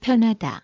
편하다.